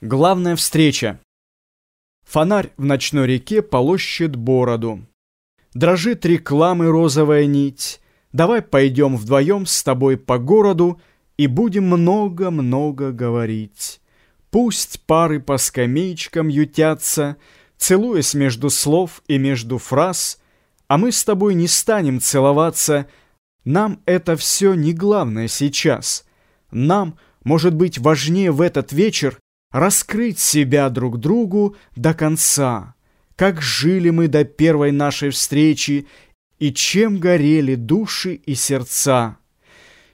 Главная встреча. Фонарь в ночной реке полощет бороду. Дрожит рекламы розовая нить. Давай пойдем вдвоем с тобой по городу и будем много-много говорить. Пусть пары по скамеечкам ютятся, целуясь между слов и между фраз, а мы с тобой не станем целоваться. Нам это все не главное сейчас. Нам, может быть, важнее в этот вечер раскрыть себя друг другу до конца, как жили мы до первой нашей встречи и чем горели души и сердца.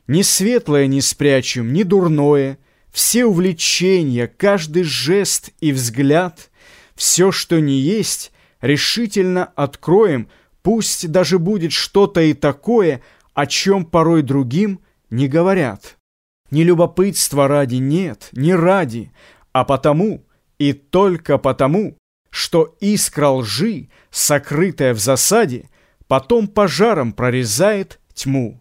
Ни светлое не спрячем, ни дурное, все увлечения, каждый жест и взгляд, все, что не есть, решительно откроем, пусть даже будет что-то и такое, о чем порой другим не говорят. Ни любопытства ради нет, не ради, а потому и только потому, что искра лжи, сокрытая в засаде, потом пожаром прорезает тьму.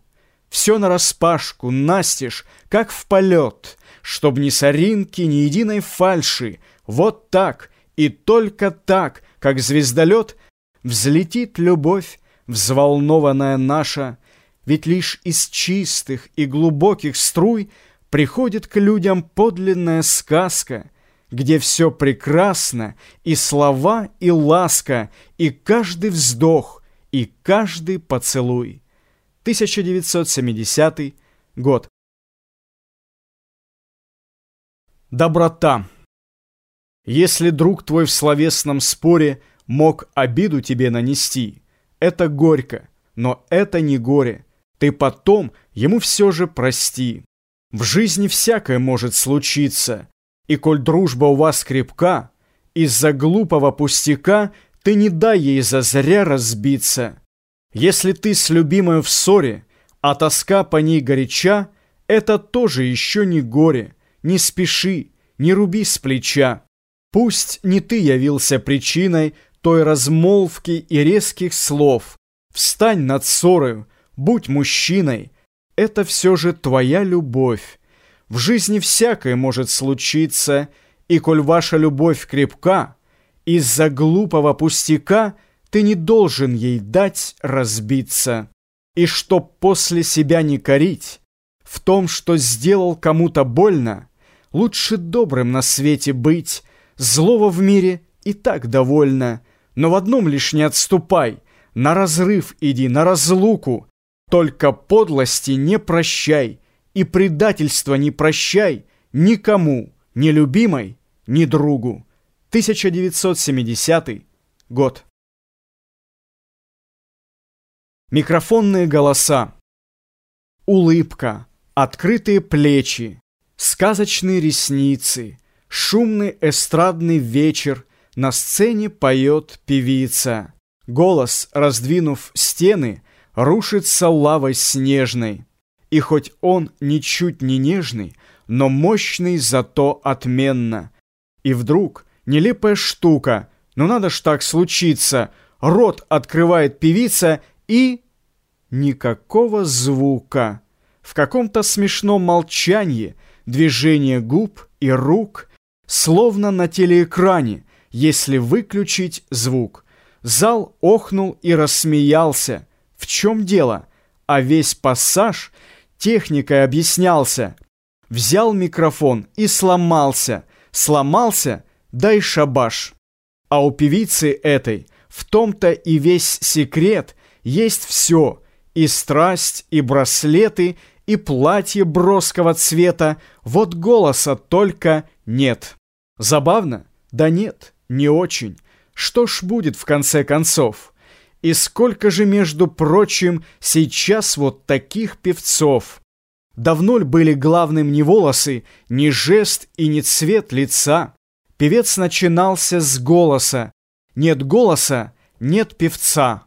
Все нараспашку, настежь, как в полет, чтоб ни соринки, ни единой фальши, вот так и только так, как звездолет, взлетит любовь, взволнованная наша, ведь лишь из чистых и глубоких струй приходит к людям подлинная сказка, где все прекрасно, и слова, и ласка, и каждый вздох, и каждый поцелуй. 1970 год. Доброта. Если друг твой в словесном споре мог обиду тебе нанести, это горько, но это не горе. Ты потом ему все же прости. В жизни всякое может случиться, и коль дружба у вас крепка, из-за глупого пустяка ты не дай ей зазря разбиться. Если ты с любимой в ссоре, а тоска по ней горяча, это тоже еще не горе. Не спеши, не руби с плеча. Пусть не ты явился причиной той размолвки и резких слов. Встань над ссорою, будь мужчиной, это все же твоя любовь. В жизни всякое может случиться, и коль ваша любовь крепка, из-за глупого пустяка ты не должен ей дать разбиться. И чтоб после себя не корить, в том, что сделал кому-то больно, лучше добрым на свете быть, злого в мире и так довольно, но в одном лишь не отступай, на разрыв иди, на разлуку, только подлости не прощай и предательства не прощай никому, ни любимой, ни другу. 1970 год. Микрофонные голоса. Улыбка, открытые плечи, сказочные ресницы, шумный эстрадный вечер, на сцене поет певица. Голос, раздвинув стены, рушится лавой снежной. И хоть он ничуть не нежный, но мощный зато отменно. И вдруг нелепая штука, ну надо ж так случиться, рот открывает певица и... Никакого звука. В каком-то смешном молчании движение губ и рук, словно на телеэкране, если выключить звук. Зал охнул и рассмеялся — в чем дело? А весь пассаж техникой объяснялся. Взял микрофон и сломался. Сломался, дай шабаш. А у певицы этой в том-то и весь секрет есть все. И страсть, и браслеты, и платье броского цвета. Вот голоса только нет. Забавно? Да нет, не очень. Что ж будет в конце концов? И сколько же, между прочим, сейчас вот таких певцов? Давно ли были главным не волосы, не жест и не цвет лица? Певец начинался с голоса. Нет голоса, нет певца.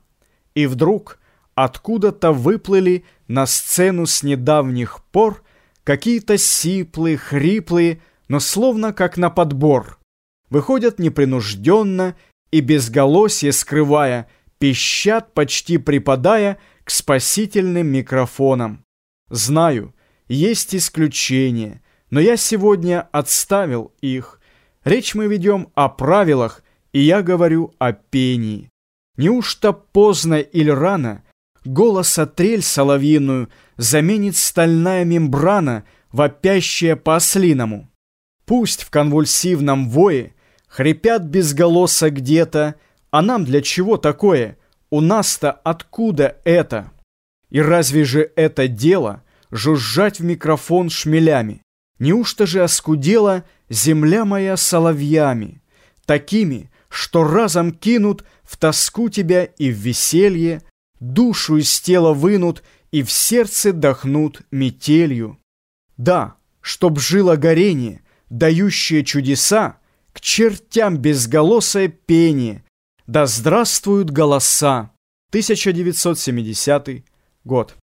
И вдруг откуда-то выплыли на сцену с недавних пор какие-то сиплые, хриплые, но словно как на подбор. Выходят непринужденно и безголосье скрывая, пищат, почти припадая к спасительным микрофонам. Знаю, есть исключения, но я сегодня отставил их. Речь мы ведем о правилах, и я говорю о пении. Неужто поздно или рано голоса трель соловьиную заменит стальная мембрана, вопящая по-ослиному? Пусть в конвульсивном вое хрипят безголосо где-то, а нам для чего такое? У нас-то откуда это? И разве же это дело жужжать в микрофон шмелями? Неужто же оскудела земля моя соловьями, такими, что разом кинут в тоску тебя и в веселье, душу из тела вынут и в сердце дохнут метелью? Да, чтоб жило горение, дающее чудеса, к чертям безголосое пение, да здравствуют голоса! 1970 год.